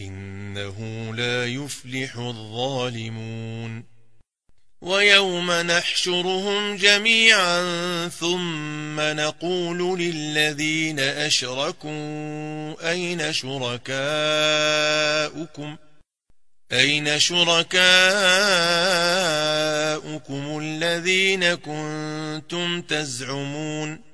إنه لا يفلح الظالمون. ويوم نحشرهم جميعا ثم نقول للذين أشركوا أين شركاؤكم؟ أين شركاؤكم الذين كنتم تزعمون؟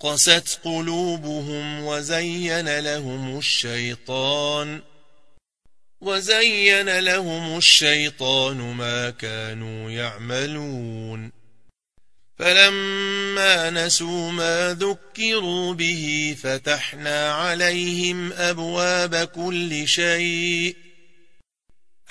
قست قلوبهم وزين لهم الشيطان وزين لهم الشيطان ما كانوا يعملون فلما نسوا ما ذكروا به فتحنا عليهم أبواب كل شيء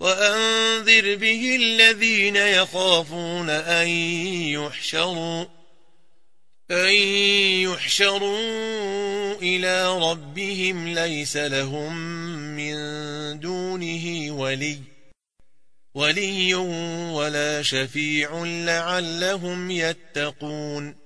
وأنذر به الذين يخافون أن يحشروا أن يحشروا إلى ربهم ليس لهم من دونه ولي ولي ولا شفيع لعلهم يتقون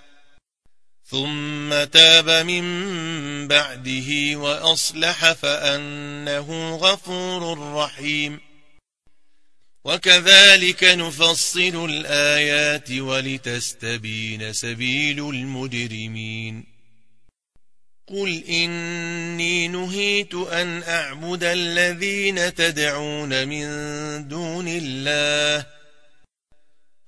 ثم تاب من بعده وأصلح فأنه غفور رحيم وكذلك نفصل الآيات ولتستبين سبيل المجرمين قل إني نهيت أن أعبد الذين تدعون من دون الله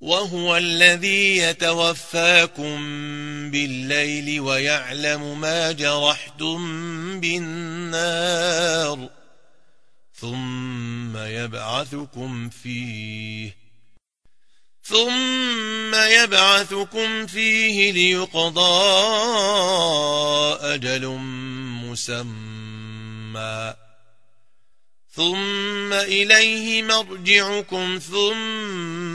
وهو الذي يتوفاكم بالليل ويعلم ما جرحتم بالنار ثم يبعثكم فيه ثم يبعثكم فيه ليقضى أجل مسمى ثم إليه مرجعكم ثم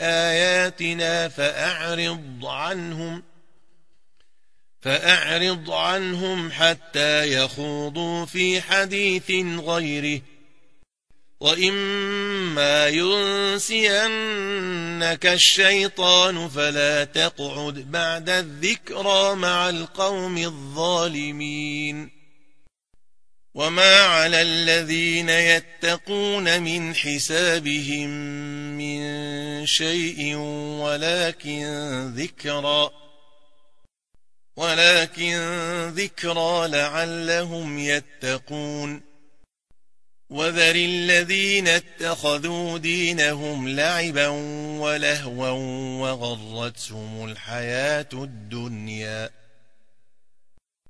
آياتنا فأعرض عنهم فأعرض عنهم حتى يخوضوا في حديث غيره وإما ينسينك الشيطان فلا تقعد بعد الذكرى مع القوم الظالمين وما على الذين يتقون من حسابهم من شيء ولكن ذكرى ولكن ذكرى لعلهم يتقون وذر الذين اتخذوا دينهم لعبا ولهوا وغرتهم الحياة الدنيا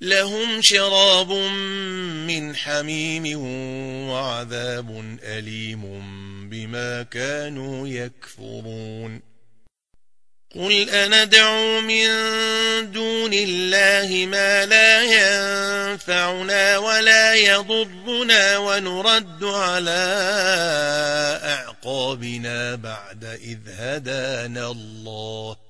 لهم شراب من حميم وعذاب أليم بما كانوا يكفرون. قل أندعو من دون الله ما لا ينفعنا ولا يضرنا ونرد على أعقابنا بعد إذ هدانا الله.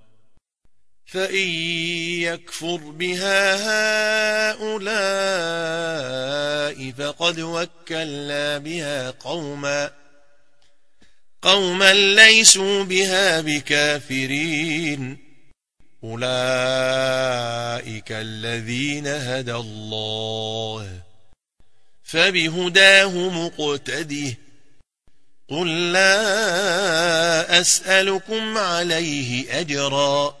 فإن يكفر بها هؤلاء فقد وكلنا بها قوما قوما ليسوا بها بكافرين أولئك الذين هدى الله فبهداه مقتده قل لا أسألكم عليه أجرا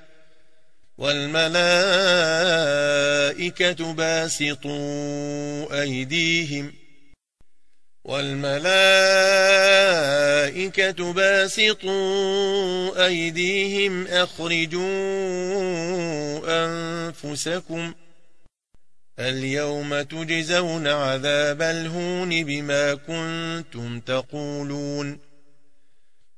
والملائكة باسطوا أيديهم والملائكة باسطوا أيديهم أخرجوا أنفسكم اليوم تجزون عذاب الهون بما كنتم تقولون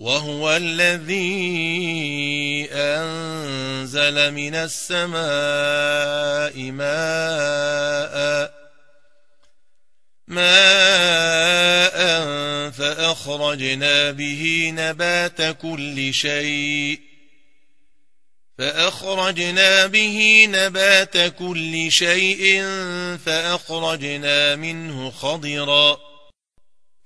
وهو الذي أنزل من السماء ماء ماء فأخرجنا به نبات كل شيء فأخرجنا به نبات كل شيء فأخرجنا منه خضراً.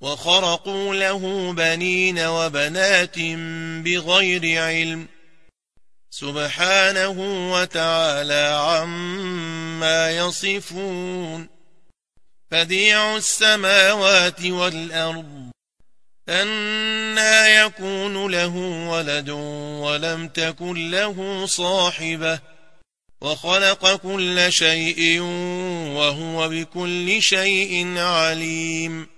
وخرقوا له بنين وبنات بغير علم سبحانه وتعالى عما يصفون بديع السماوات والأرض أنا يكون له ولد ولم تكن له صاحبة وخلق كل شيء وهو بكل شيء عليم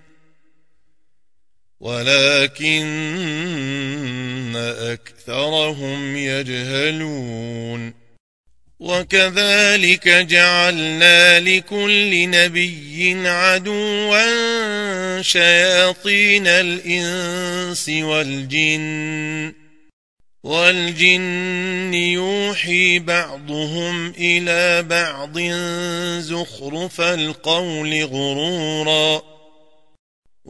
ولكن أكثرهم يجهلون. وكذلك جعلنا لكل نبي عدوا شياطين الإنس والجن. والجن يوحي بعضهم إلى بعض زخرف القول غرورا.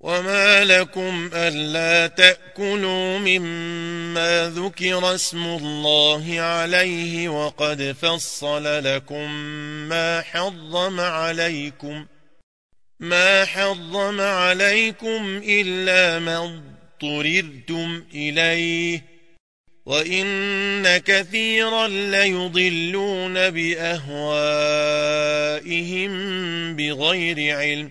وما لكم ألا تأكلوا مما ذكر اسم الله عليه وقد فصل لكم ما حرم عليكم ما حرم عليكم إلا من اضطررتم إليه وإن كثيرا ليضلون بأهوائهم بغير علم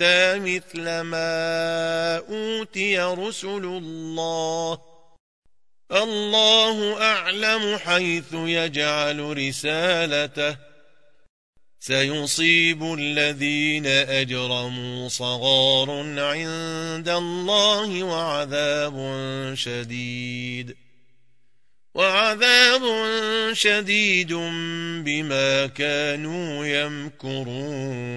نؤتى مثل ما أوتي رسل الله. الله أعلم حيث يجعل رسالته. سيصيب الذين أجرموا صغار عند الله وعذاب شديد. وعذاب شديد بما كانوا يمكرون.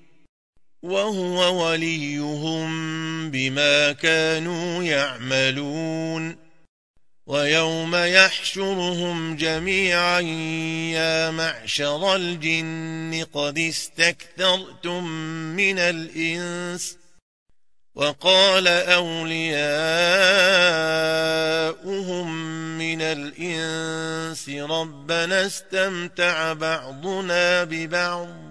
وهو وليهم بما كانوا يعملون. ويوم يحشرهم جميعا يا معشر الجن قد استكثرتم من الإنس. وقال أولياؤهم من الإنس ربنا استمتع بعضنا ببعض.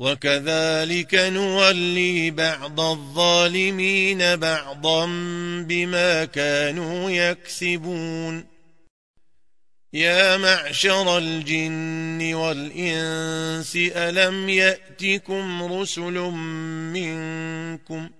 وكذلك نولي بعض الظالمين بعضا بما كانوا يكسبون يا معشر الجن والإنس ألم يأتكم رسل منكم ؟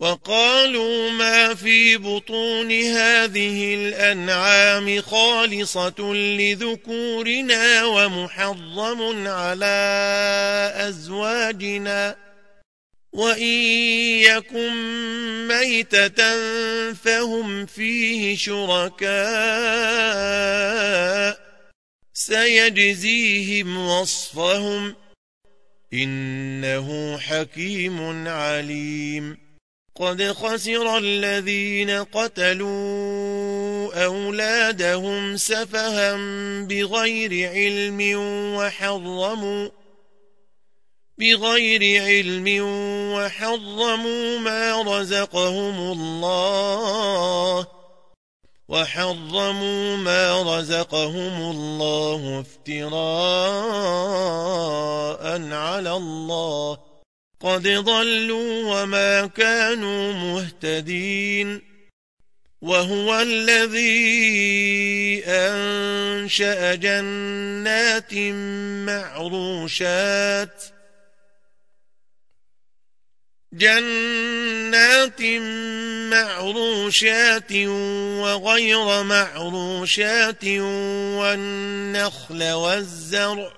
وقالوا ما في بطون هذه الأنعام خالصة لذكورنا ومحرم على أزواجنا وإن يكن ميتة فهم فيه شركاء سيجزيهم وصفهم إنه حكيم عليم قد خسر الذين قتلوا أولادهم سفها بغير علم وحرموا بغير علم وحرموا ما رزقهم الله وحرموا ما رزقهم الله افتراء على الله قد ضلوا وما كانوا مهتدين وهو الذي أنشأ جنات معروشات جنات معروشات وغير معروشات والنخل والزرع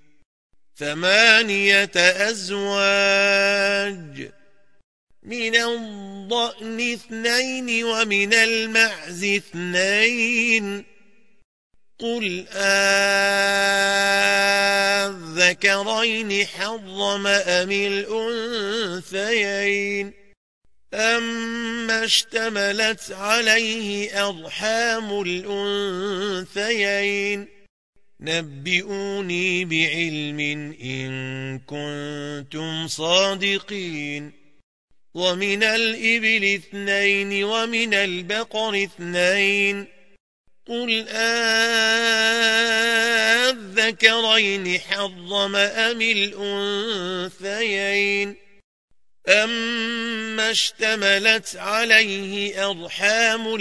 ثمانية أزواج من الضأن اثنين ومن المعز اثنين. قل آذكرين حرم أم الأنثيين؟ أما اشتملت عليه أرحام الأنثيين. نبئوني بعلم إن كنتم صادقين. ومن الإبل اثنين ومن البقر اثنين. قل آذكرين حرم أم الأنثيين؟ أما اشتملت عليه أرحام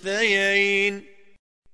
الأنثيين.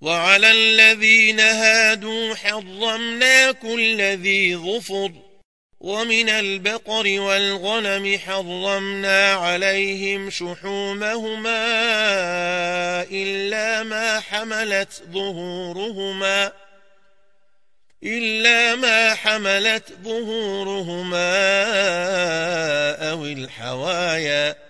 وعلى الذين هادوا حرمنا كل ذي ظفر ومن البقر والغنم حرمنا عليهم شحومهما إلا ما حملت ظهورهما إلا ما حملت ظهورهما أو الحوايا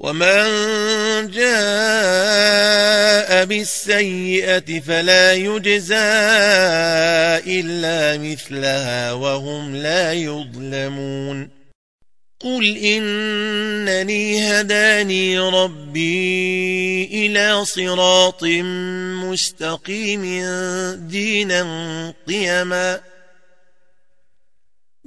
ومن جاء بالسيئة فلا يجزى إلا مثلها وهم لا يظلمون قل إنني هداني ربي إلى صراط مستقيم دينا قيما